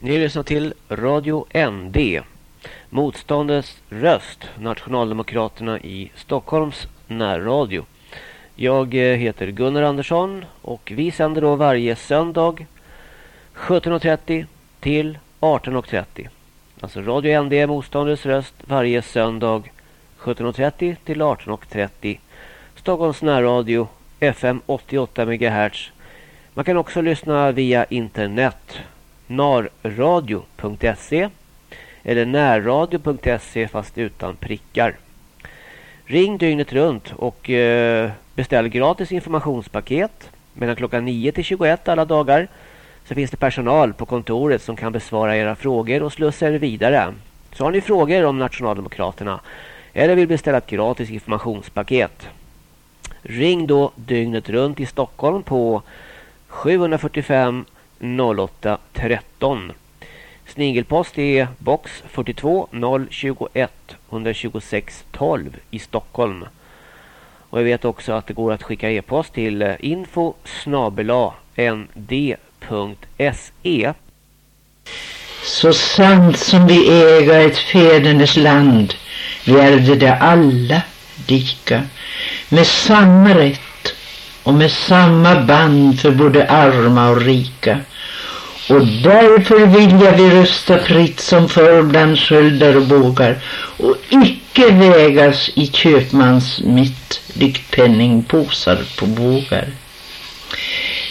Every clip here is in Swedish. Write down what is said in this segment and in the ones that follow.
Ni lyssnar till Radio ND. Motståndets röst. Nationaldemokraterna i Stockholms närradio. Jag eh, heter Gunnar Andersson och vi sänder då varje söndag 17.30 till 18.30. Alltså Radio ND Motståndets röst varje söndag 17.30 till 18.30. Stockholms närradio FM 88 MHz. Man kan också lyssna via internet narradio.se eller närradio.se fast utan prickar. Ring dygnet runt och eh, beställ gratis informationspaket mellan klockan 9 till 21 alla dagar. Så finns det personal på kontoret som kan besvara era frågor och slussa er vidare. Så har ni frågor om Nationaldemokraterna eller vill beställa ett gratis informationspaket. Ring då dygnet runt i Stockholm på 745 0813. Snigelpost är box 42 021 126 12 i Stockholm. Och jag vet också att det går att skicka e-post till info nd.se. Så sant som vi äga ett fädernes land, vi ärvde det alla lika, med samma rätt och med samma band för både arma och rika. Och därför vilja vi rösta fritt som förr bland sköldar och bågar och icke vägas i köpmans mitt likt penningpåsar på bågar.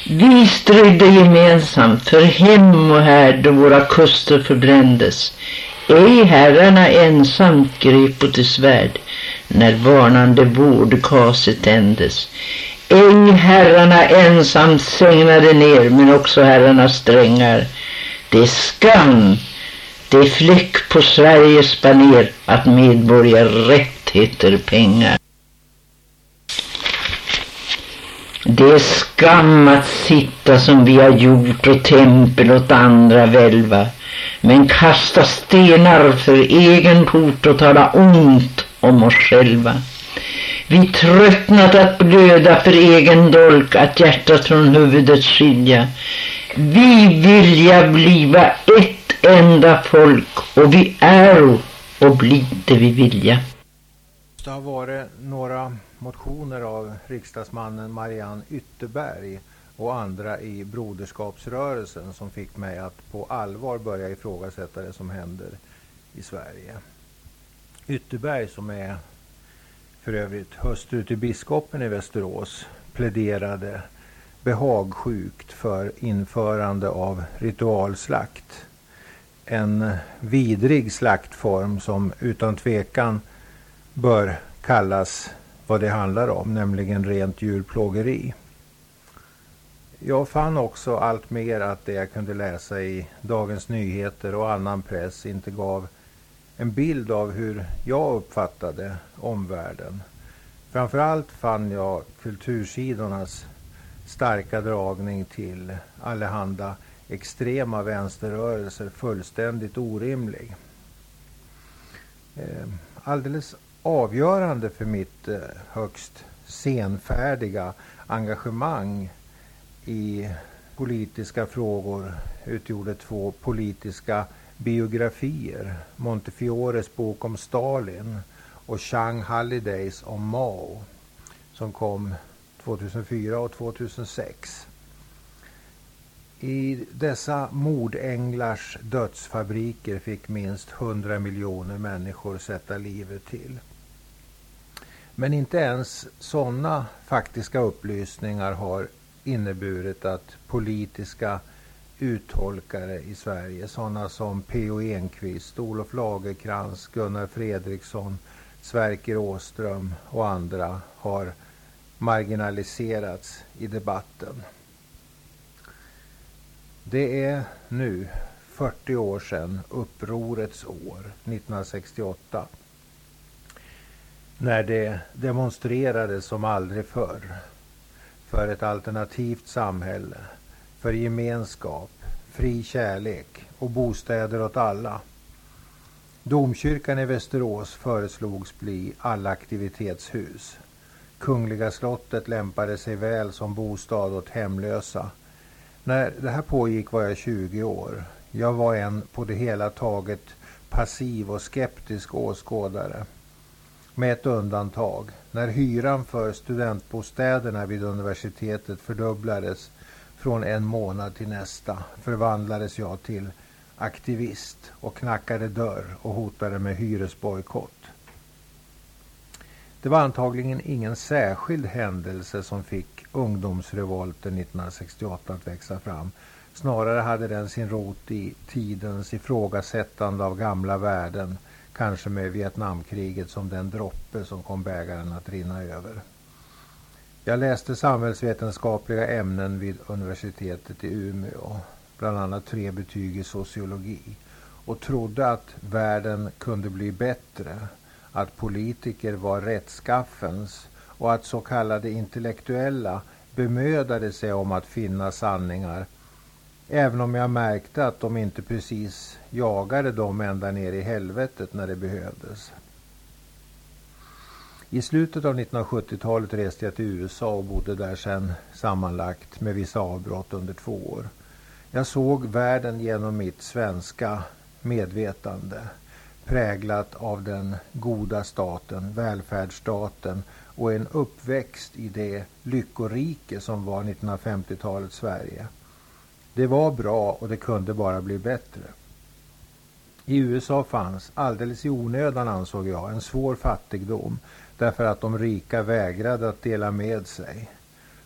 Vi stridde gemensamt för hem och här då våra kuster förbrändes. Ej herrarna ensamt grep åt till svärd när varnande vårdkaset tändes. Ej herrarna ensamt segnade ner, men också herrarnas strängar. Det är skam, det är fläck på Sveriges baner att medborgarrätt heter pengar. Det är skam att sitta som vi har gjort och tempel åt andra välva, men kasta stenar för egen port och tala ont om oss själva. Vi tröttnat att blöda för egen dolk, att hjärtat från huvudet skilja. Vi vilja bliva ett enda folk, och vi är och blir det vi vilja. Det har varit några motioner av riksdagsmannen Marianne Ytterberg och andra i Broderskapsrörelsen som fick mig att på allvar börja ifrågasätta det som händer i Sverige. Ytterberg som är för övrigt hustru till biskopen i Västerås pläderade behagsjukt för införande av ritualslakt. En vidrig slaktform som utan tvekan bör kallas vad det handlar om, nämligen rent djurplågeri. Jag fann också allt mer att det jag kunde läsa i Dagens Nyheter och annan press inte gav en bild av hur jag uppfattade omvärlden. Framförallt fann jag kultursidornas starka dragning till allehanda extrema vänsterrörelser fullständigt orimlig. Eh, alldeles avgörande för mitt eh, högst senfärdiga engagemang i politiska frågor utgjorde två politiska biografier. Montefiores bok om Stalin och Chang Hallidays om Mao som kom 2004 och 2006. I dessa mordänglars dödsfabriker fick minst 100 miljoner människor sätta livet till. Men inte ens sådana faktiska upplysningar har inneburit att politiska uttolkare i Sverige, sådana som P.O. Enquist, Olof Lagerkrans, Gunnar Fredriksson, Sverker Åström och andra har marginaliserats i debatten. Det är nu 40 år sedan upprorets år, 1968 när det demonstrerades som aldrig förr för ett alternativt samhälle, för gemenskap, fri kärlek och bostäder åt alla. Domkyrkan i Västerås föreslogs bli allaktivitetshus. Kungliga slottet lämpade sig väl som bostad åt hemlösa. När det här pågick var jag 20 år. Jag var en på det hela taget passiv och skeptisk åskådare. Med ett undantag. När hyran för studentbostäderna vid universitetet fördubblades från en månad till nästa förvandlades jag till aktivist och knackade dörr och hotade med hyresbojkott. Det var antagligen ingen särskild händelse som fick ungdomsrevolten 1968 att växa fram. Snarare hade den sin rot i tidens ifrågasättande av gamla värden Kanske med Vietnamkriget som den droppe som kom bägaren att rinna över. Jag läste samhällsvetenskapliga ämnen vid universitetet i Umeå. Bland annat tre betyg i sociologi. Och trodde att världen kunde bli bättre. Att politiker var rättskaffens och att så kallade intellektuella bemödade sig om att finna sanningar Även om jag märkte att de inte precis jagade dem ända ner i helvetet när det behövdes. I slutet av 1970-talet reste jag till USA och bodde där sedan sammanlagt med vissa avbrott under två år. Jag såg världen genom mitt svenska medvetande präglat av den goda staten, välfärdsstaten och en uppväxt i det lyckorike som var 1950-talets Sverige. Det var bra och det kunde bara bli bättre. I USA fanns, alldeles i onödan ansåg jag, en svår fattigdom därför att de rika vägrade att dela med sig.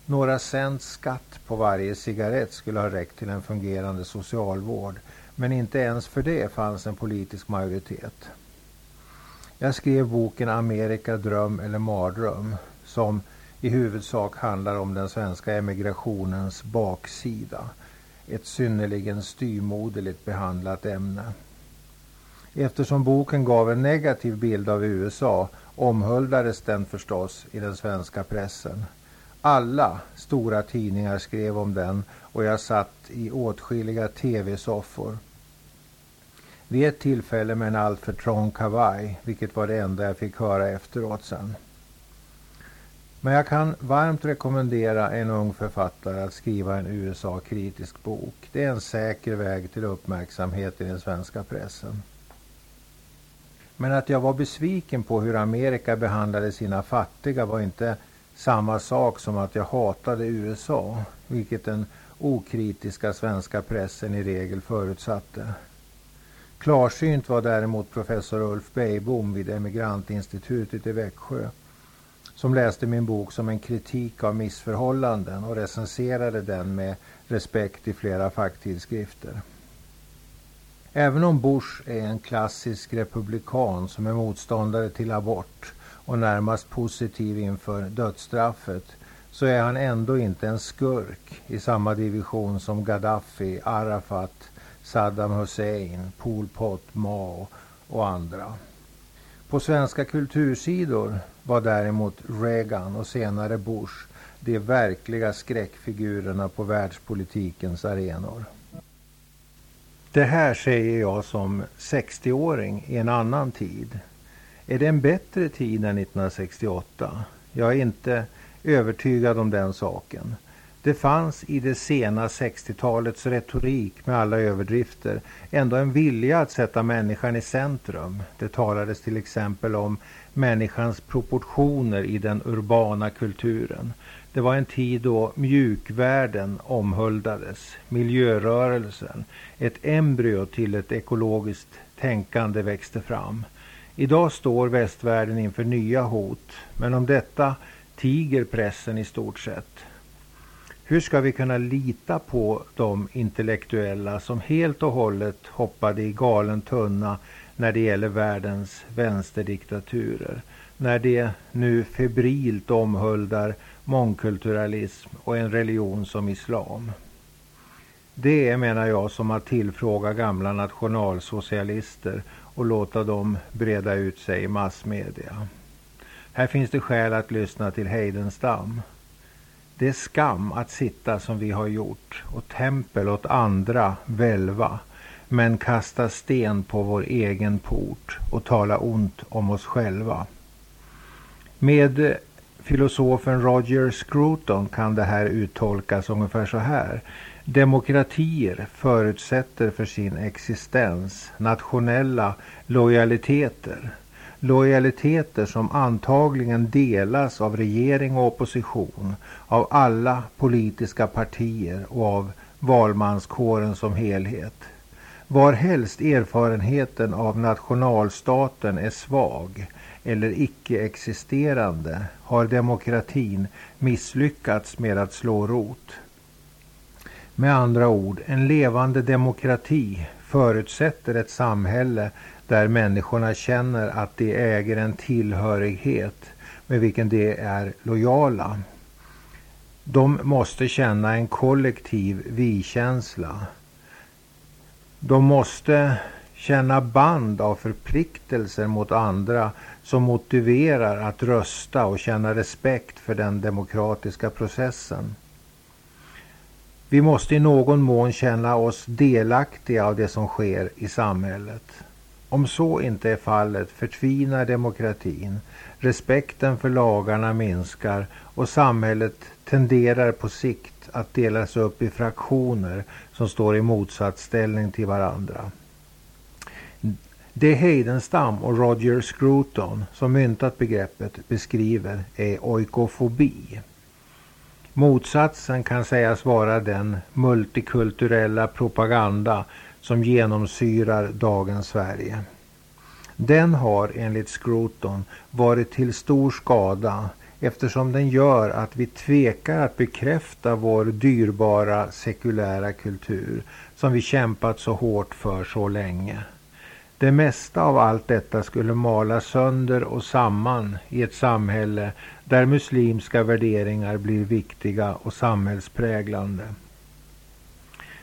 Några cent skatt på varje cigarett skulle ha räckt till en fungerande socialvård men inte ens för det fanns en politisk majoritet. Jag skrev boken Amerika dröm eller mardröm som i huvudsak handlar om den svenska emigrationens baksida ett synnerligen styrmoderligt behandlat ämne. Eftersom boken gav en negativ bild av USA omhuldades den förstås i den svenska pressen. Alla stora tidningar skrev om den och jag satt i åtskilliga tv-soffor. Vid ett tillfälle med en alltför trång kavaj, vilket var det enda jag fick höra efteråt sen. Men jag kan varmt rekommendera en ung författare att skriva en USA-kritisk bok. Det är en säker väg till uppmärksamhet i den svenska pressen. Men att jag var besviken på hur Amerika behandlade sina fattiga var inte samma sak som att jag hatade USA, vilket den okritiska svenska pressen i regel förutsatte. Klarsynt var däremot professor Ulf Beijbom vid Emigrantinstitutet i Växjö som läste min bok som en kritik av missförhållanden och recenserade den med respekt i flera facktidskrifter. Även om Bush är en klassisk republikan som är motståndare till abort och närmast positiv inför dödsstraffet så är han ändå inte en skurk i samma division som Gaddafi, Arafat, Saddam Hussein, Pol Pot, Mao och andra. På svenska kultursidor var däremot Reagan och senare Bush de verkliga skräckfigurerna på världspolitikens arenor. Det här säger jag som 60-åring i en annan tid. Är det en bättre tid än 1968? Jag är inte övertygad om den saken. Det fanns i det sena 60-talets retorik med alla överdrifter ändå en vilja att sätta människan i centrum. Det talades till exempel om människans proportioner i den urbana kulturen. Det var en tid då mjukvärden omhuldades, miljörörelsen, ett embryo till ett ekologiskt tänkande växte fram. Idag står västvärlden inför nya hot, men om detta tiger pressen i stort sett. Hur ska vi kunna lita på de intellektuella som helt och hållet hoppade i galen tunna när det gäller världens vänsterdiktaturer? När de nu febrilt omhuldar mångkulturalism och en religion som islam. Det är, menar jag, som att tillfråga gamla nationalsocialister och låta dem breda ut sig i massmedia. Här finns det skäl att lyssna till Heidenstam. Det är skam att sitta som vi har gjort och tempel åt andra välva men kasta sten på vår egen port och tala ont om oss själva. Med filosofen Roger Scruton kan det här uttolkas ungefär så här. Demokratier förutsätter för sin existens nationella lojaliteter Lojaliteter som antagligen delas av regering och opposition, av alla politiska partier och av valmanskåren som helhet. Varhelst erfarenheten av nationalstaten är svag eller icke-existerande har demokratin misslyckats med att slå rot. Med andra ord, en levande demokrati förutsätter ett samhälle där människorna känner att de äger en tillhörighet med vilken de är lojala. De måste känna en kollektiv vi-känsla. De måste känna band av förpliktelser mot andra som motiverar att rösta och känna respekt för den demokratiska processen. Vi måste i någon mån känna oss delaktiga av det som sker i samhället. Om så inte är fallet förtvinar demokratin, respekten för lagarna minskar och samhället tenderar på sikt att delas upp i fraktioner som står i motsatsställning till varandra. Det Heidenstam och Roger Scruton som myntat begreppet beskriver är oikofobi. Motsatsen kan sägas vara den multikulturella propaganda som genomsyrar dagens Sverige. Den har enligt Scruton varit till stor skada eftersom den gör att vi tvekar att bekräfta vår dyrbara sekulära kultur som vi kämpat så hårt för så länge. Det mesta av allt detta skulle malas sönder och samman i ett samhälle där muslimska värderingar blir viktiga och samhällspräglande.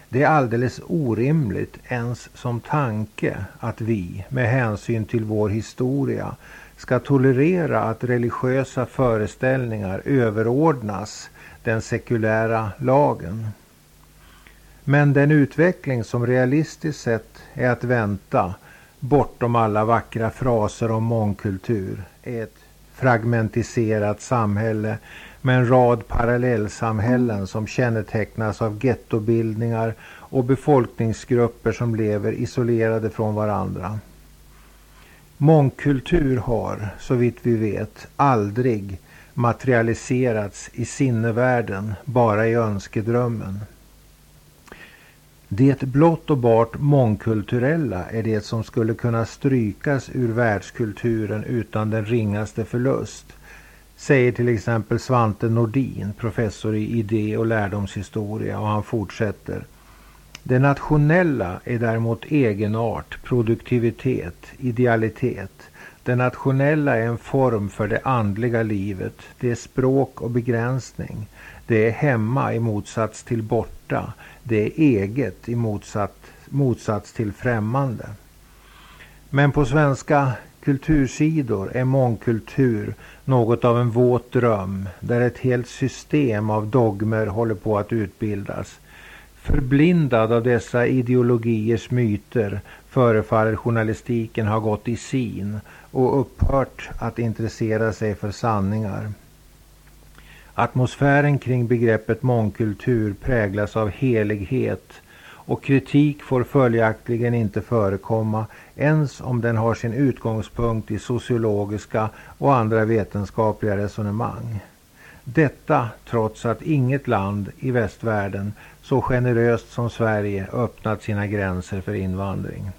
Det är alldeles orimligt ens som tanke att vi, med hänsyn till vår historia, ska tolerera att religiösa föreställningar överordnas den sekulära lagen. Men den utveckling som realistiskt sett är att vänta bortom alla vackra fraser om mångkultur är ett fragmentiserat samhälle med en rad parallellsamhällen som kännetecknas av gettobildningar och befolkningsgrupper som lever isolerade från varandra. Mångkultur har, så vitt vi vet, aldrig materialiserats i sinnevärlden, bara i önskedrömmen. Det blott och bart mångkulturella är det som skulle kunna strykas ur världskulturen utan den ringaste förlust, säger till exempel Svante Nordin, professor i idé och lärdomshistoria, och han fortsätter. Det nationella är däremot egenart, produktivitet, idealitet. Det nationella är en form för det andliga livet. Det är språk och begränsning. Det är hemma i motsats till borta. Det är eget i motsats, motsats till främmande. Men på svenska kultursidor är mångkultur något av en våt dröm där ett helt system av dogmer håller på att utbildas. Förblindad av dessa ideologiers myter förefaller journalistiken ha gått i sin och upphört att intressera sig för sanningar. Atmosfären kring begreppet mångkultur präglas av helighet och kritik får följaktligen inte förekomma ens om den har sin utgångspunkt i sociologiska och andra vetenskapliga resonemang. Detta trots att inget land i västvärlden så generöst som Sverige öppnat sina gränser för invandring.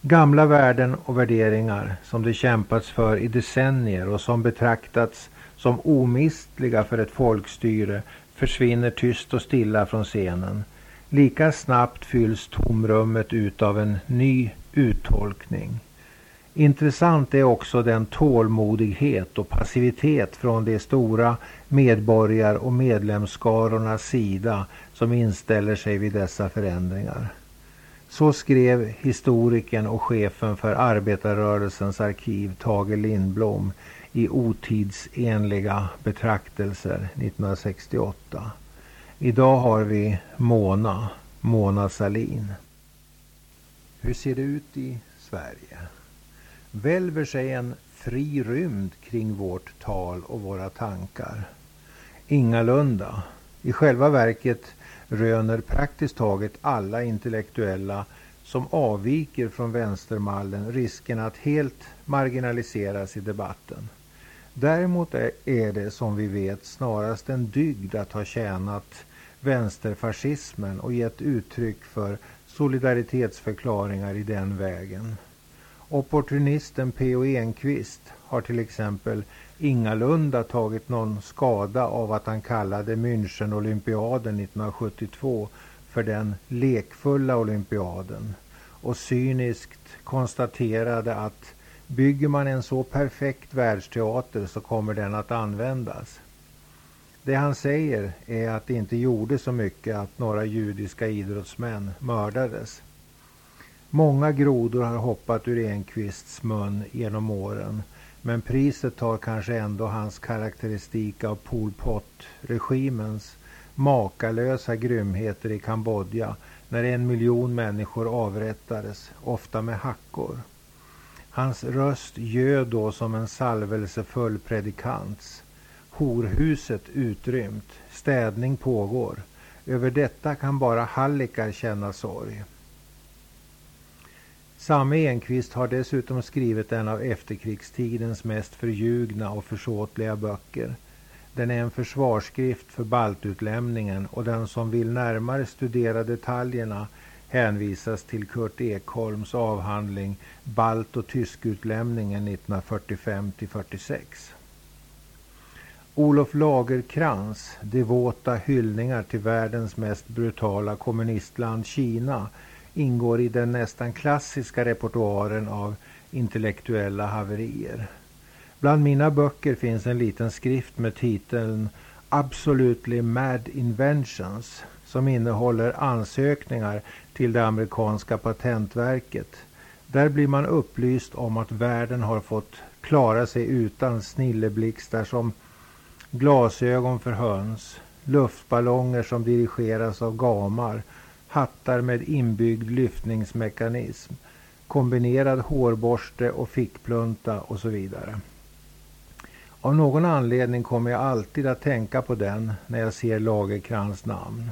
Gamla värden och värderingar som det kämpats för i decennier och som betraktats som omistliga för ett folkstyre försvinner tyst och stilla från scenen. Lika snabbt fylls tomrummet ut av en ny uttolkning. Intressant är också den tålmodighet och passivitet från de stora medborgar och medlemsskarornas sida som inställer sig vid dessa förändringar. Så skrev historikern och chefen för arbetarrörelsens arkiv Tage Lindblom i otidsenliga betraktelser 1968. Idag har vi Mona, Mona Salin. Hur ser det ut i Sverige? Välver sig en fri rymd kring vårt tal och våra tankar? Ingalunda. I själva verket röner praktiskt taget alla intellektuella som avviker från vänstermallen risken att helt marginaliseras i debatten. Däremot är det som vi vet snarast en dygd att ha tjänat vänsterfascismen och gett uttryck för solidaritetsförklaringar i den vägen. Opportunisten P.O. Enquist har till exempel ingalunda tagit någon skada av att han kallade München-olympiaden 1972 för den lekfulla olympiaden och cyniskt konstaterade att bygger man en så perfekt världsteater så kommer den att användas. Det han säger är att det inte gjorde så mycket att några judiska idrottsmän mördades. Många grodor har hoppat ur Enquists mun genom åren men priset tar kanske ändå hans karaktäristik av Pol Pot-regimens makalösa grymheter i Kambodja när en miljon människor avrättades, ofta med hackor. Hans röst ljöd då som en salvelsefull predikants. Horhuset utrymt, städning pågår. Över detta kan bara hallickar känna sorg. Samme Enquist har dessutom skrivit en av efterkrigstidens mest förljugna och försåtliga böcker. Den är en försvarsskrift för baltutlämningen och den som vill närmare studera detaljerna hänvisas till Kurt Ekholms avhandling Balt och tyskutlämningen 1945-46. Olof Lagerkrans devota hyllningar till världens mest brutala kommunistland Kina ingår i den nästan klassiska repertoaren av intellektuella haverier. Bland mina böcker finns en liten skrift med titeln Absolutely Mad Inventions som innehåller ansökningar till det amerikanska patentverket. Där blir man upplyst om att världen har fått klara sig utan snilleblixtar som glasögon för höns, luftballonger som dirigeras av gamar, hattar med inbyggd lyftningsmekanism, kombinerad hårborste och fickplunta och så vidare. Av någon anledning kommer jag alltid att tänka på den när jag ser Lagerkrans namn.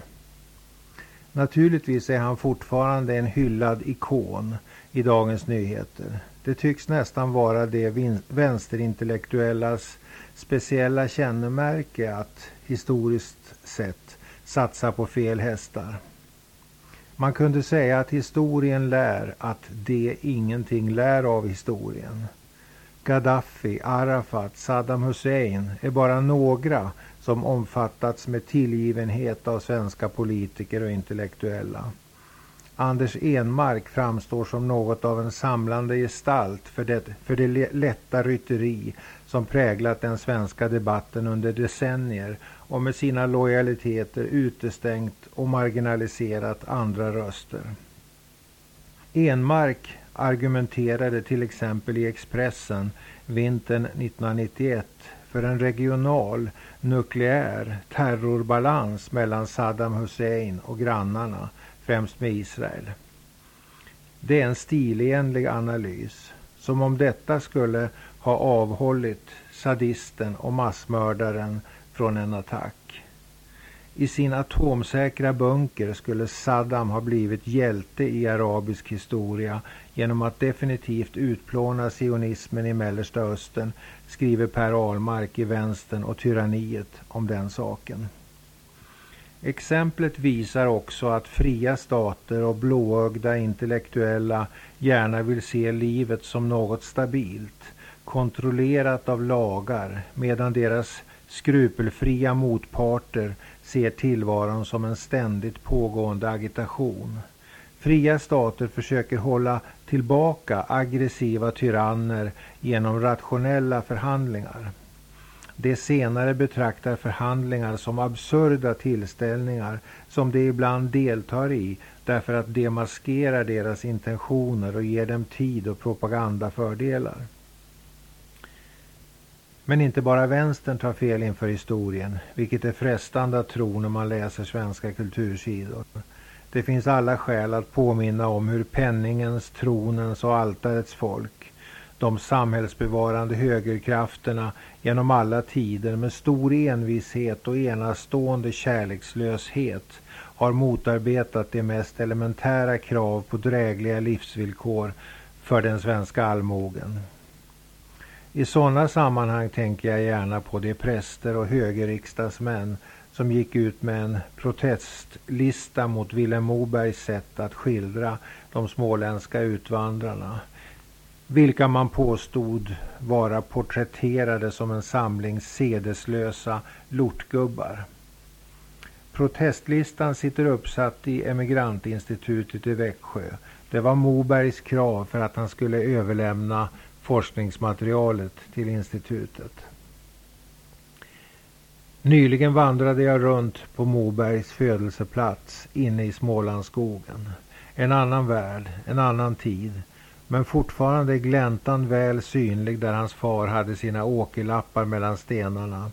Naturligtvis är han fortfarande en hyllad ikon i Dagens Nyheter. Det tycks nästan vara det vänsterintellektuellas speciella kännemärke att historiskt sett satsa på fel hästar. Man kunde säga att historien lär att det ingenting lär av historien. Gaddafi, Arafat, Saddam Hussein är bara några som omfattats med tillgivenhet av svenska politiker och intellektuella. Anders Enmark framstår som något av en samlande gestalt för det, för det lätta rytteri som präglat den svenska debatten under decennier och med sina lojaliteter utestängt och marginaliserat andra röster. Enmark argumenterade till exempel i Expressen vintern 1991 för en regional nukleär terrorbalans mellan Saddam Hussein och grannarna, främst med Israel. Det är en stilenlig analys, som om detta skulle ha avhållit sadisten och massmördaren från en attack. I sin atomsäkra bunker skulle Saddam ha blivit hjälte i arabisk historia genom att definitivt utplåna sionismen i Mellersta Östern, skriver Per Ahlmark i Vänstern och tyranniet om den saken. Exemplet visar också att fria stater och blåögda intellektuella gärna vill se livet som något stabilt, kontrollerat av lagar, medan deras skrupelfria motparter ser tillvaron som en ständigt pågående agitation. Fria stater försöker hålla tillbaka aggressiva tyranner genom rationella förhandlingar. De senare betraktar förhandlingar som absurda tillställningar som de ibland deltar i därför att de maskerar deras intentioner och ger dem tid och propagandafördelar. Men inte bara vänstern tar fel inför historien, vilket är frestande att tro när man läser svenska kultursidor. Det finns alla skäl att påminna om hur penningens, tronens och altarets folk, de samhällsbevarande högerkrafterna genom alla tider med stor envishet och enastående kärlekslöshet har motarbetat de mest elementära krav på drägliga livsvillkor för den svenska allmogen. I sådana sammanhang tänker jag gärna på de präster och högerriksdagsmän som gick ut med en protestlista mot Vilhelm Mobergs sätt att skildra de småländska utvandrarna. Vilka man påstod vara porträtterade som en samling sedeslösa lortgubbar. Protestlistan sitter uppsatt i Emigrantinstitutet i Växjö. Det var Mobergs krav för att han skulle överlämna forskningsmaterialet till institutet. Nyligen vandrade jag runt på Mobergs födelseplats inne i Smålandsskogen. En annan värld, en annan tid. Men fortfarande gläntan väl synlig där hans far hade sina åkerlappar mellan stenarna.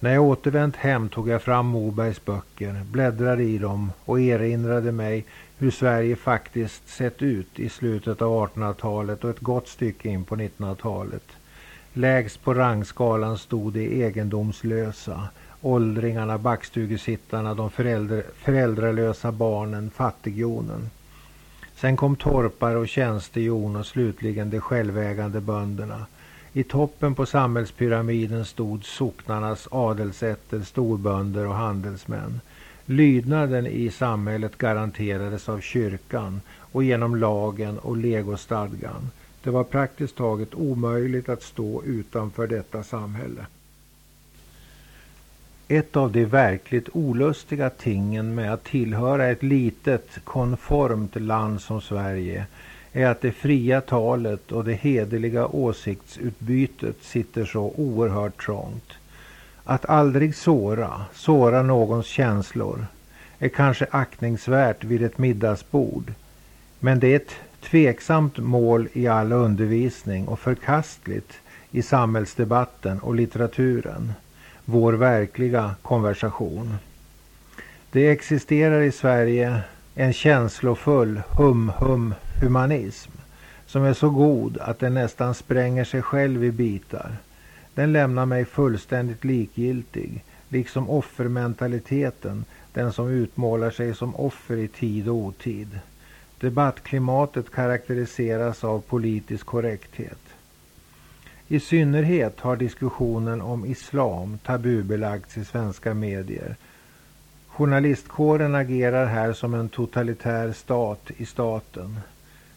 När jag återvänt hem tog jag fram Mobergs böcker, bläddrade i dem och erinrade mig hur Sverige faktiskt sett ut i slutet av 1800-talet och ett gott stycke in på 1900-talet. Lägst på rangskalan stod de egendomslösa, åldringarna, backstugesittarna, de föräldr föräldralösa barnen, fattighjonen. Sen kom torpare och tjänstehjon och slutligen de självägande bönderna. I toppen på samhällspyramiden stod socknarnas adelsätter, storbönder och handelsmän. Lydnaden i samhället garanterades av kyrkan och genom lagen och legostadgan. Det var praktiskt taget omöjligt att stå utanför detta samhälle. Ett av de verkligt olustiga tingen med att tillhöra ett litet konformt land som Sverige är att det fria talet och det hederliga åsiktsutbytet sitter så oerhört trångt. Att aldrig såra, såra någons känslor. är kanske aktningsvärt vid ett middagsbord. Men det är ett tveksamt mål i all undervisning och förkastligt i samhällsdebatten och litteraturen. Vår verkliga konversation. Det existerar i Sverige en känslofull hum-hum humanism som är så god att den nästan spränger sig själv i bitar. Den lämnar mig fullständigt likgiltig, liksom offermentaliteten, den som utmålar sig som offer i tid och otid. Debattklimatet karaktäriseras av politisk korrekthet. I synnerhet har diskussionen om islam tabubelagts i svenska medier. Journalistkåren agerar här som en totalitär stat i staten.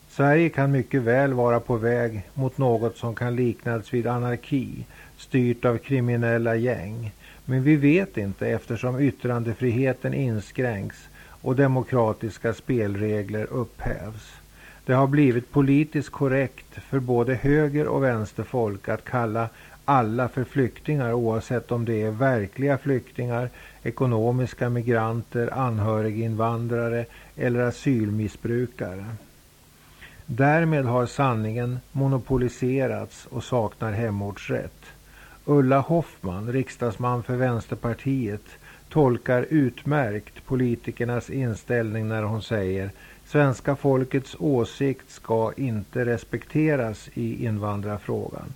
Sverige kan mycket väl vara på väg mot något som kan liknas vid anarki, styrt av kriminella gäng. Men vi vet inte eftersom yttrandefriheten inskränks och demokratiska spelregler upphävs. Det har blivit politiskt korrekt för både höger och vänsterfolk att kalla alla för flyktingar oavsett om det är verkliga flyktingar, ekonomiska migranter, anhöriginvandrare eller asylmissbrukare. Därmed har sanningen monopoliserats och saknar hemortsrätt. Ulla Hoffman, riksdagsman för Vänsterpartiet, tolkar utmärkt politikernas inställning när hon säger Svenska folkets åsikt ska inte respekteras i invandrarfrågan.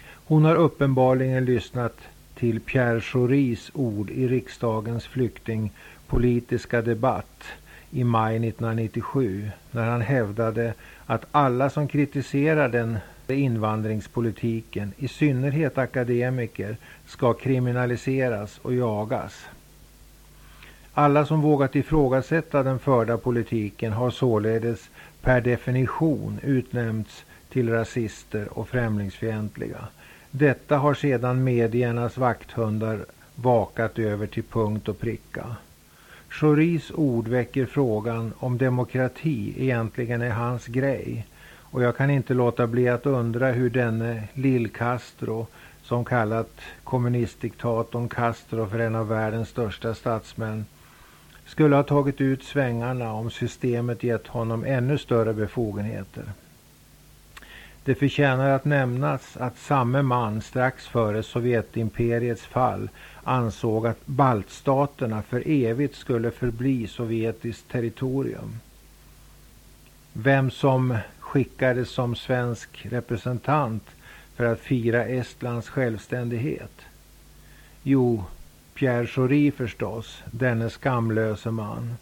Hon har uppenbarligen lyssnat till Pierre Schoris ord i riksdagens flyktingpolitiska debatt i maj 1997 när han hävdade att alla som kritiserar den invandringspolitiken, i synnerhet akademiker, ska kriminaliseras och jagas. Alla som vågat ifrågasätta den förda politiken har således per definition utnämnts till rasister och främlingsfientliga. Detta har sedan mediernas vakthundar vakat över till punkt och pricka. Schoris ord väcker frågan om demokrati egentligen är hans grej. Och jag kan inte låta bli att undra hur denne Lill-Castro, som kallat kommunistdiktatorn Castro för en av världens största statsmän, skulle ha tagit ut svängarna om systemet gett honom ännu större befogenheter. Det förtjänar att nämnas att samme man strax före Sovjetimperiets fall ansåg att baltstaterna för evigt skulle förbli sovjetiskt territorium. Vem som skickades som svensk representant för att fira Estlands självständighet? Jo, Pierre Schori förstås, denne skamlöse man.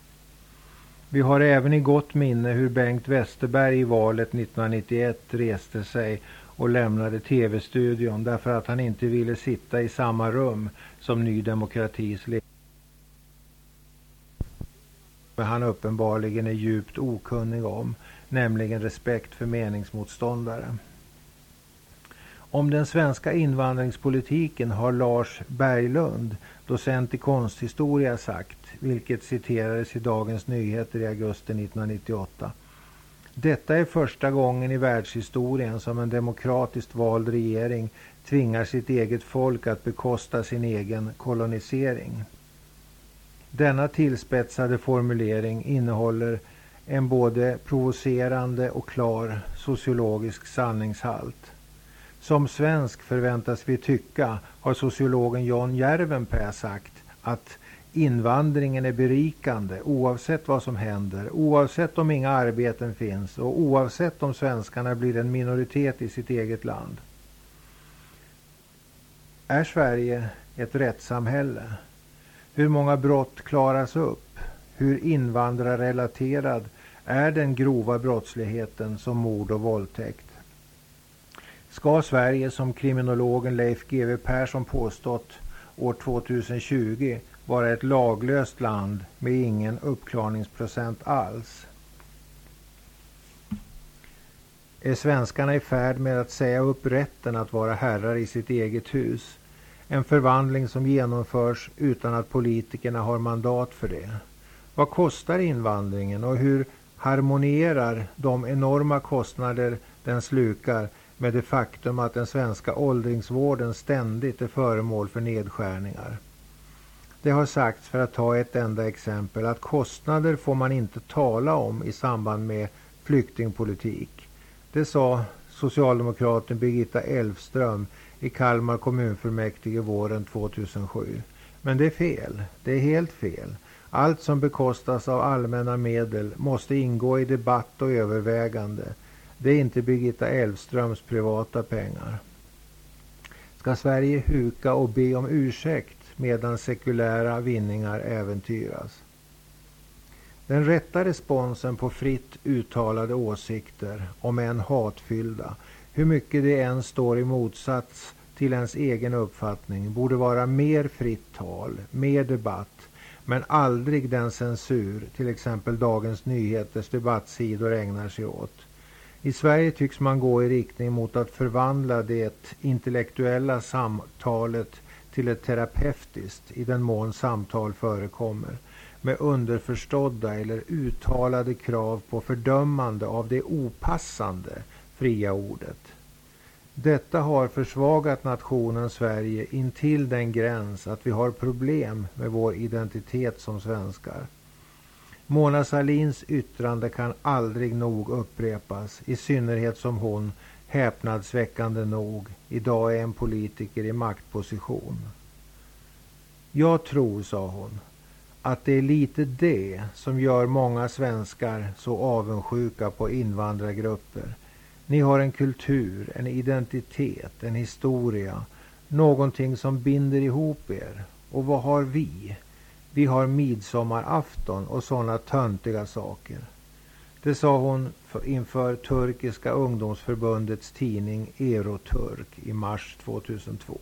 Vi har även i gott minne hur Bengt Westerberg i valet 1991 reste sig och lämnade TV-studion därför att han inte ville sitta i samma rum som Ny Demokratis ledare. han uppenbarligen är djupt okunnig om, nämligen respekt för meningsmotståndare. Om den svenska invandringspolitiken har Lars Berglund, docent i konsthistoria, sagt, vilket citerades i Dagens Nyheter i augusti 1998. Detta är första gången i världshistorien som en demokratiskt vald regering tvingar sitt eget folk att bekosta sin egen kolonisering. Denna tillspetsade formulering innehåller en både provocerande och klar sociologisk sanningshalt. Som svensk förväntas vi tycka, har sociologen John Järvenpää sagt, att invandringen är berikande oavsett vad som händer, oavsett om inga arbeten finns och oavsett om svenskarna blir en minoritet i sitt eget land. Är Sverige ett rättssamhälle? Hur många brott klaras upp? Hur invandrarrelaterad är den grova brottsligheten som mord och våldtäkt? Ska Sverige, som kriminologen Leif GW Persson påstått år 2020, vara ett laglöst land med ingen uppklarningsprocent alls? Är svenskarna i färd med att säga upp rätten att vara herrar i sitt eget hus? En förvandling som genomförs utan att politikerna har mandat för det. Vad kostar invandringen och hur harmonierar de enorma kostnader den slukar med det faktum att den svenska åldringsvården ständigt är föremål för nedskärningar? Det har sagts, för att ta ett enda exempel, att kostnader får man inte tala om i samband med flyktingpolitik. Det sa socialdemokraten Birgitta Elfström i Kalmar kommunfullmäktige våren 2007. Men det är fel. Det är helt fel. Allt som bekostas av allmänna medel måste ingå i debatt och övervägande. Det är inte Birgitta Elfströms privata pengar. Ska Sverige huka och be om ursäkt medan sekulära vinningar äventyras? Den rätta responsen på fritt uttalade åsikter, om än hatfyllda, hur mycket det än står i motsats till ens egen uppfattning, borde vara mer fritt tal, mer debatt, men aldrig den censur till exempel Dagens Nyheters debattsidor ägnar sig åt. I Sverige tycks man gå i riktning mot att förvandla det intellektuella samtalet till ett terapeutiskt, i den mån samtal förekommer, med underförstådda eller uttalade krav på fördömande av det opassande fria ordet. Detta har försvagat nationen Sverige intill den gräns att vi har problem med vår identitet som svenskar. Mona Salins yttrande kan aldrig nog upprepas, i synnerhet som hon, häpnadsväckande nog, idag är en politiker i maktposition. Jag tror, sa hon, att det är lite det som gör många svenskar så avundsjuka på invandrargrupper. Ni har en kultur, en identitet, en historia, någonting som binder ihop er. Och vad har vi? Vi har midsommarafton och sådana töntiga saker. Det sa hon inför Turkiska ungdomsförbundets tidning Eroturk i mars 2002.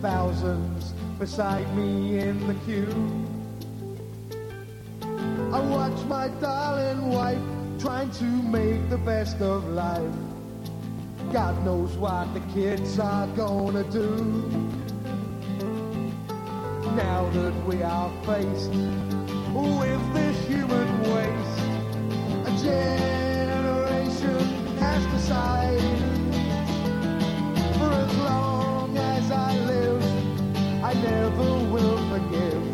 thousands beside me in the queue. I watch my darling wife trying to make the best of life. God knows what the kids are gonna do. Now that we are faced with this human waste, a generation has decided. never will forgive.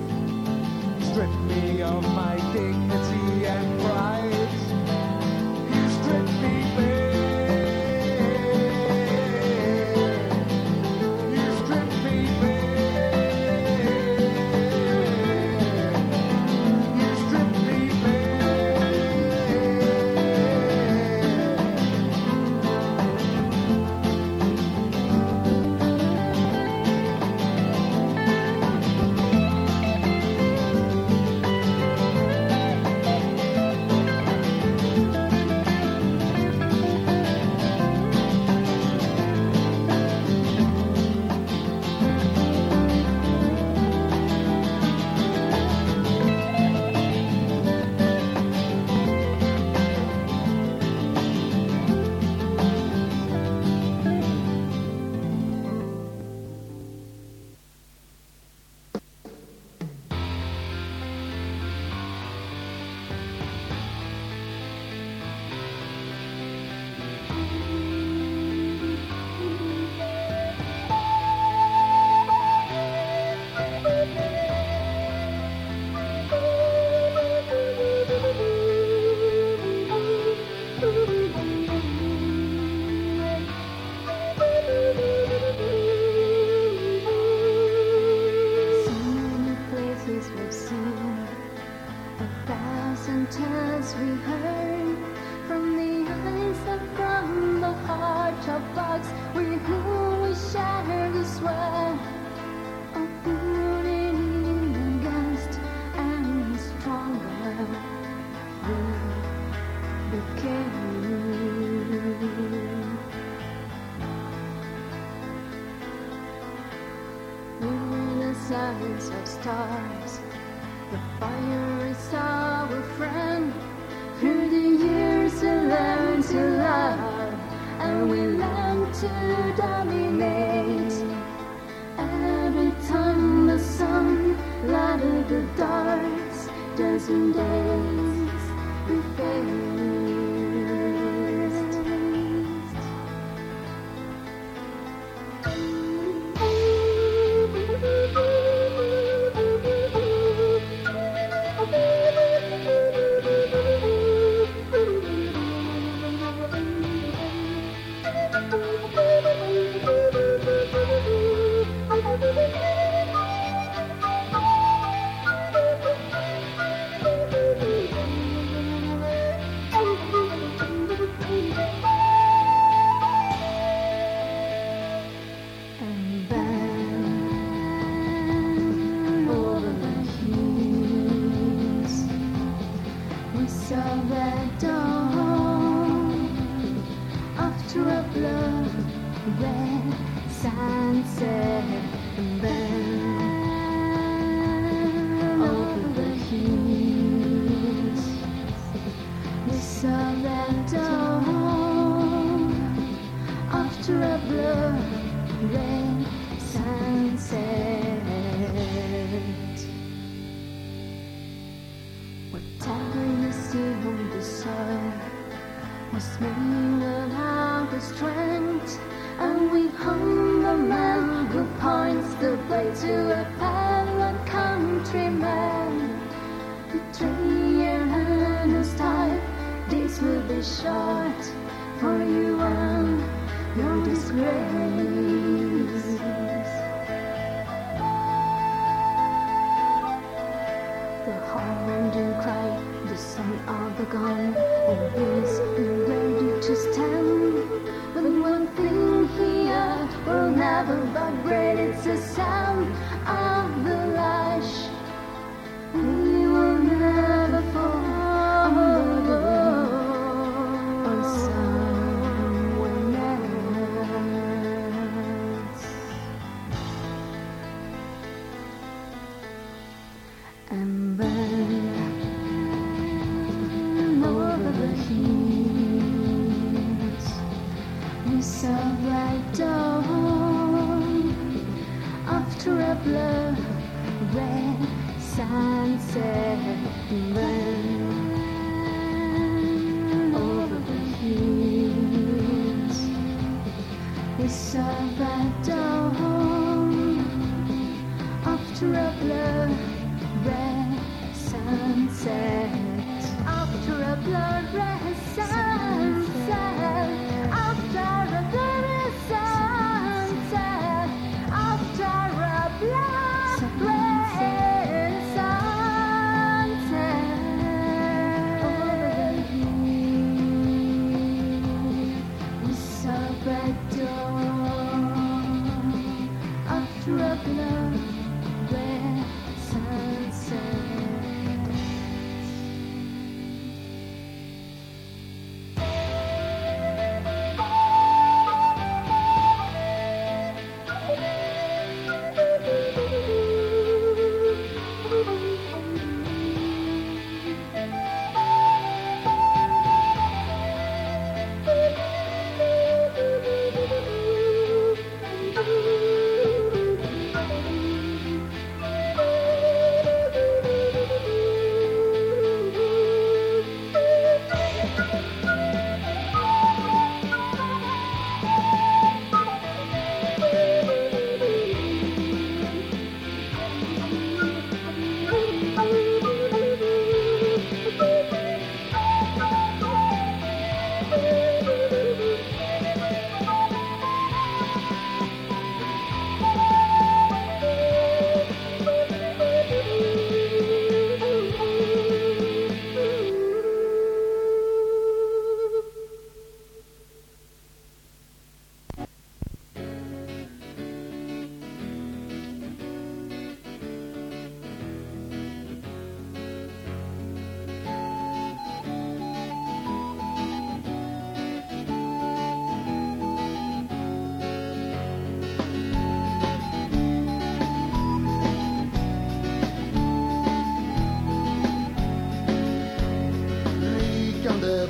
Strip me of my dignity.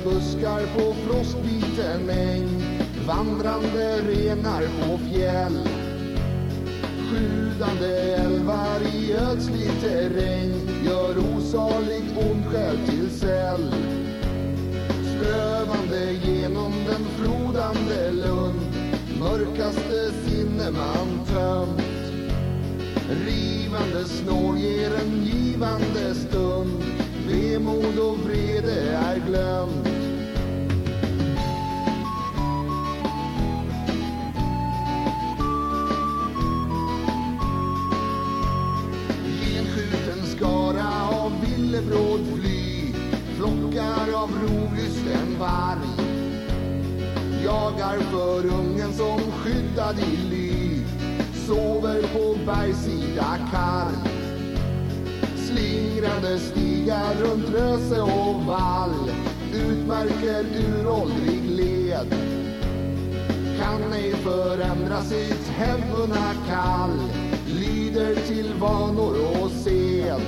Buskar på frostbiten äng Vandrande renar på fjäll. Sjudande älvar i ödslig terräng Gör osalig ond själ till säll Strövande genom den flodande lund Mörkaste sinne man tömt. Rivande snår ger en givande stund Vemod och vrede är glömt. Jagar för ungen som skyddad i ly Sover på bergssida karg Slingrande stigar runt röse och vall. Utmärker uråldrig led. Kan ej förändra sitt hävdvunna kall. Lyder till vanor och sed.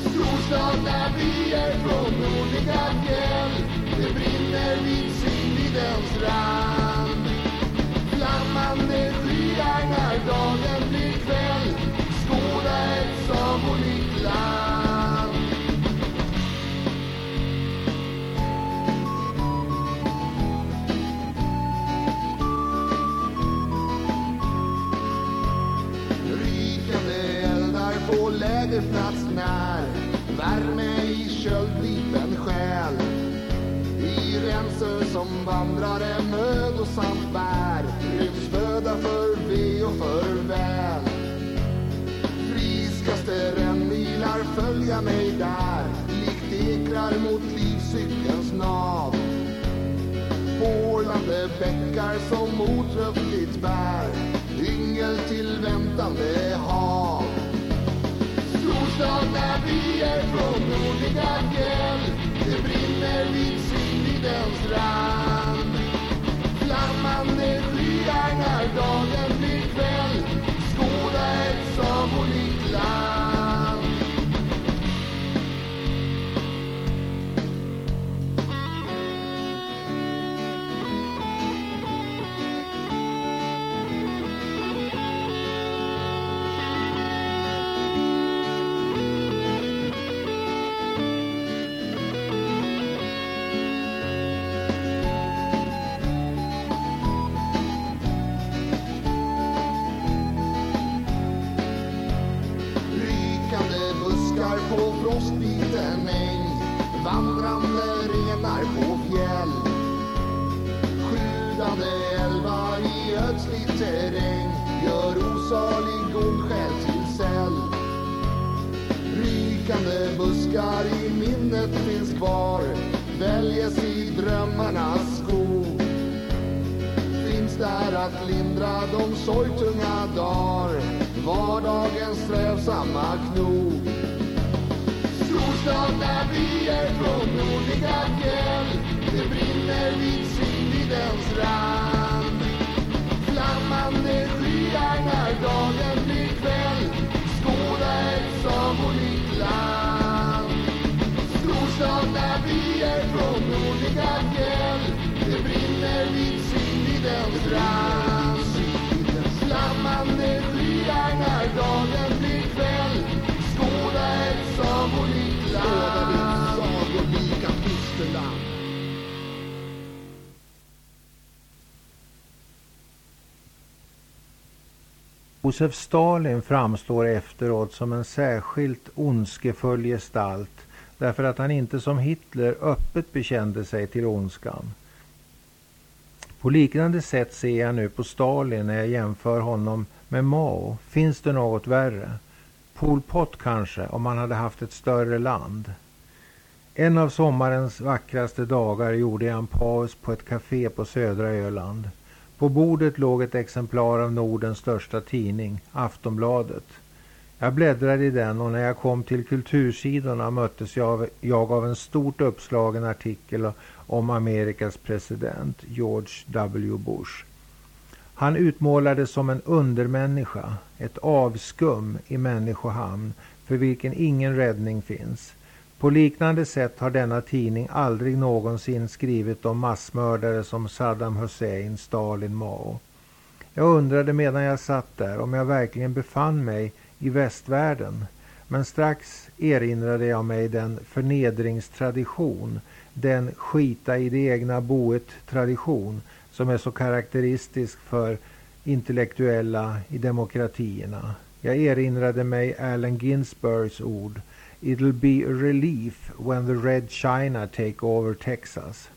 Storslagna vyer från nordliga fjäll. Det brinner vid Sydvidens rand Flammande skyar när dagen livscykelns nav. Porlande bäckar som otröttligt bär yngel till väntande hav. Storslagna vyer från nordliga fjäll det brinner vid Sindidens strand. Minnet kvar Väljes i drömmarnas skog finns där att lindra de sorgtunga dagar vardagens strävsamma knog. Storstad där vyer från nordliga fjäll det brinner vid Sindidens rand. Flammande skyar när dagen Josef Stalin framstår efteråt som en särskilt ondskefull gestalt därför att han inte som Hitler öppet bekände sig till ondskan. På liknande sätt ser jag nu på Stalin när jag jämför honom med Mao. Finns det något värre? Pol Pot kanske, om han hade haft ett större land. En av sommarens vackraste dagar gjorde jag en paus på ett café på södra Öland. På bordet låg ett exemplar av Nordens största tidning, Aftonbladet. Jag bläddrade i den och när jag kom till kultursidorna möttes jag av, jag av en stort uppslagen artikel om Amerikas president George W. Bush. Han utmålades som en undermänniska, ett avskum i människohamn för vilken ingen räddning finns. På liknande sätt har denna tidning aldrig någonsin skrivit om massmördare som Saddam Hussein, Stalin, Mao. Jag undrade medan jag satt där om jag verkligen befann mig i västvärlden. Men strax erinrade jag mig den förnedringstradition, den skita i det egna boet tradition som är så karaktäristisk för intellektuella i demokratierna. Jag erinrade mig Allen Ginsbergs ord It'll be a relief when the Red China take over Texas.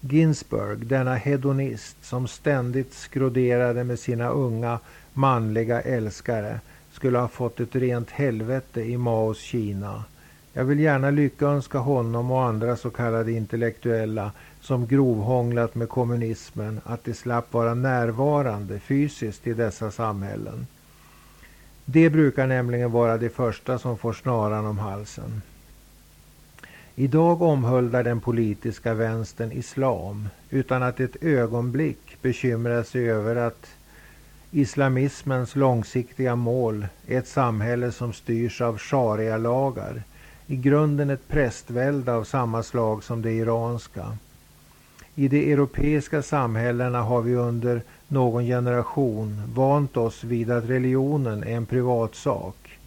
Ginsberg, denna hedonist som ständigt skroderade med sina unga manliga älskare, skulle ha fått ett rent helvete i Maos Kina. Jag vill gärna lyckönska honom och andra så kallade intellektuella som grovhånglat med kommunismen att de slapp vara närvarande fysiskt i dessa samhällen. Det brukar nämligen vara de första som får snaran om halsen. Idag omhuldar den politiska vänstern islam utan att ett ögonblick bekymra sig över att islamismens långsiktiga mål är ett samhälle som styrs av sharia-lagar. I grunden ett prästvälde av samma slag som det iranska. I de europeiska samhällena har vi under någon generation vant oss vid att religionen är en privatsak.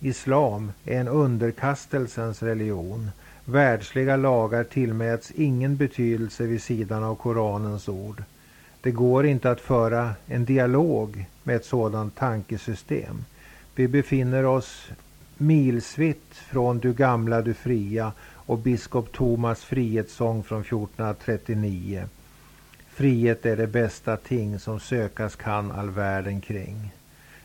Islam är en underkastelsens religion. Världsliga lagar tillmäts ingen betydelse vid sidan av Koranens ord. Det går inte att föra en dialog med ett sådant tankesystem. Vi befinner oss milsvitt från Du gamla, du fria och biskop Thomas frihetssång från 1439. Frihet är det bästa ting som sökas kan all världen kring.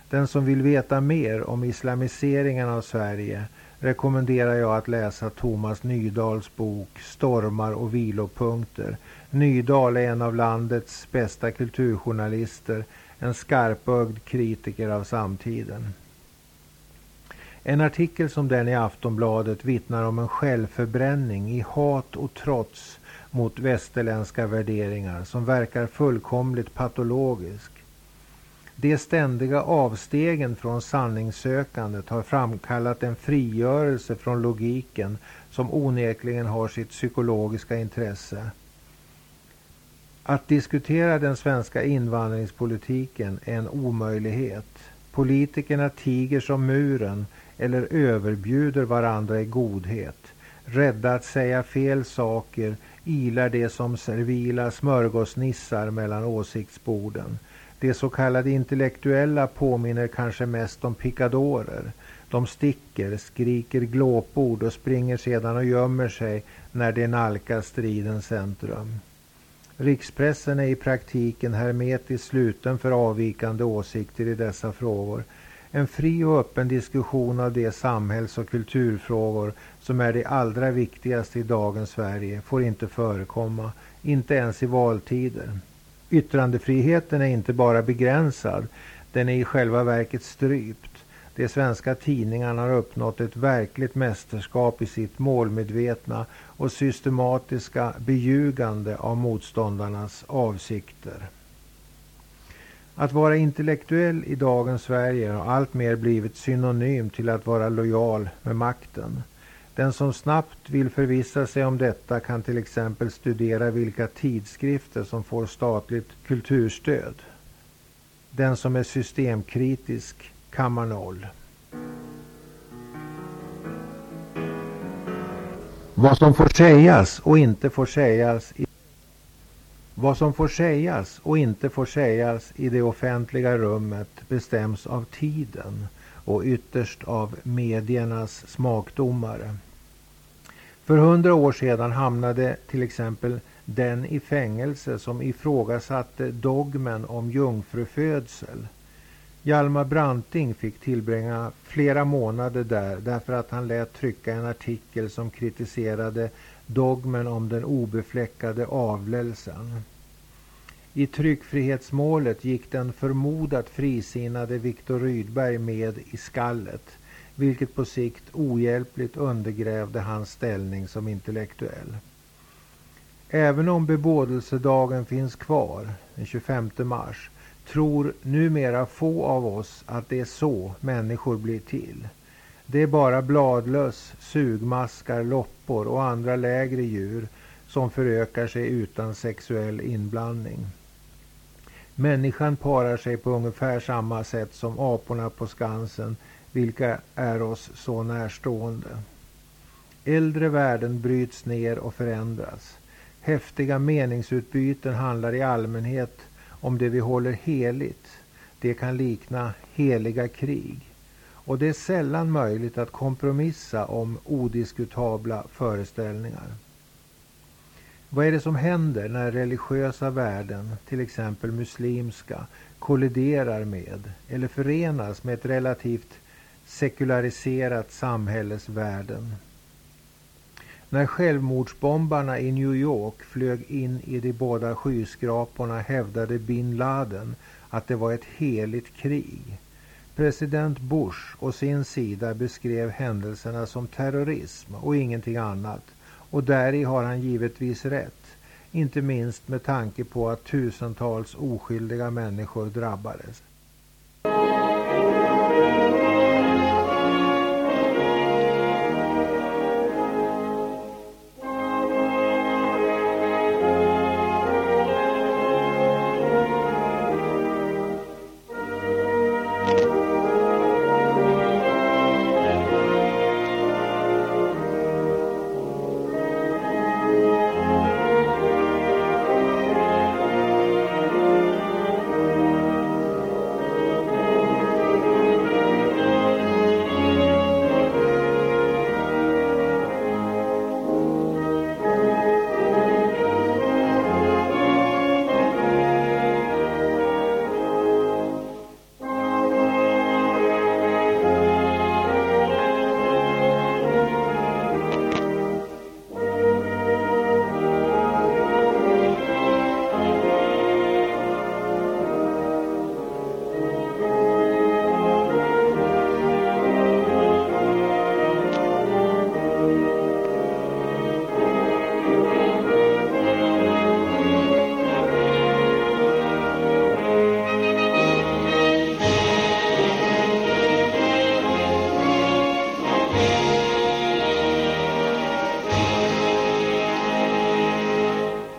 Den som vill veta mer om islamiseringen av Sverige rekommenderar jag att läsa Thomas Nydals bok Stormar och vilopunkter. Nydal är en av landets bästa kulturjournalister, en skarpögd kritiker av samtiden. En artikel som den i Aftonbladet vittnar om en självförbränning i hat och trots mot västerländska värderingar som verkar fullkomligt patologisk. De ständiga avstegen från sanningssökandet har framkallat en frigörelse från logiken som onekligen har sitt psykologiska intresse. Att diskutera den svenska invandringspolitiken är en omöjlighet. Politikerna tiger som muren eller överbjuder varandra i godhet. Rädda att säga fel saker ilar de som servila smörgåsnissar mellan åsiktsborden. De så kallade intellektuella påminner kanske mest om pickadorer. De sticker, skriker glåpord och springer sedan och gömmer sig när de nalkas stridens centrum. Rikspressen är i praktiken hermetiskt sluten för avvikande åsikter i dessa frågor. En fri och öppen diskussion av de samhälls och kulturfrågor som är de allra viktigaste i dagens Sverige får inte förekomma, inte ens i valtider. Yttrandefriheten är inte bara begränsad, den är i själva verket strypt. De svenska tidningarna har uppnått ett verkligt mästerskap i sitt målmedvetna och systematiska beljugande av motståndarnas avsikter. Att vara intellektuell i dagens Sverige har alltmer blivit synonym till att vara lojal med makten. Den som snabbt vill förvissa sig om detta kan till exempel studera vilka tidskrifter som får statligt kulturstöd. Den som är systemkritisk kammar noll. Vad som får sägas och inte får sägas i vad som får sägas och inte får sägas i det offentliga rummet bestäms av tiden och ytterst av mediernas smakdomare. För hundra år sedan hamnade till exempel den i fängelse som ifrågasatte dogmen om jungfrufödsel. Hjalmar Branting fick tillbringa flera månader där därför att han lät trycka en artikel som kritiserade dogmen om den obefläckade avlelsen. I tryckfrihetsmålet gick den förmodat frisinnade Viktor Rydberg med i skallet vilket på sikt ohjälpligt undergrävde hans ställning som intellektuell. Även om bebådelsedagen finns kvar, den 25 mars, tror numera få av oss att det är så människor blir till. Det är bara bladlöss, sugmaskar, loppor och andra lägre djur som förökar sig utan sexuell inblandning. Människan parar sig på ungefär samma sätt som aporna på Skansen vilka är oss så närstående. Äldre värden bryts ner och förändras. Häftiga meningsutbyten handlar i allmänhet om det vi håller heligt. Det kan likna heliga krig. Och det är sällan möjligt att kompromissa om odiskutabla föreställningar. Vad är det som händer när religiösa värden, till exempel muslimska, kolliderar med eller förenas med ett relativt sekulariserat samhälles värden. När självmordsbombarna i New York flög in i de båda skyskraporna hävdade bin Laden att det var ett heligt krig. President Bush å sin sida beskrev händelserna som terrorism och ingenting annat. Och däri har han givetvis rätt. Inte minst med tanke på att tusentals oskyldiga människor drabbades.